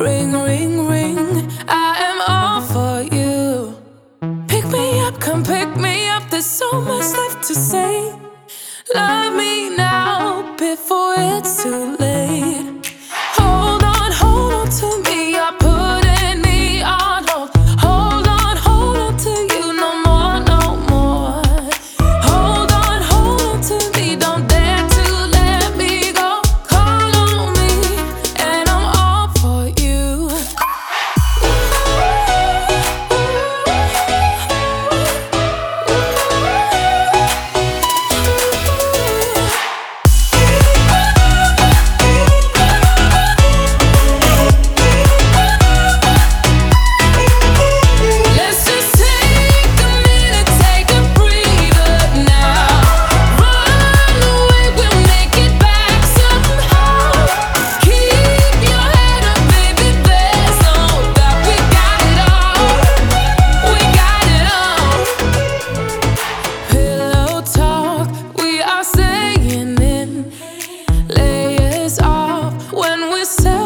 Ring, ring, ring, I am all for you. Pick me up, come pick me up, there's so much left to say. Love me now before it's too late. yourself.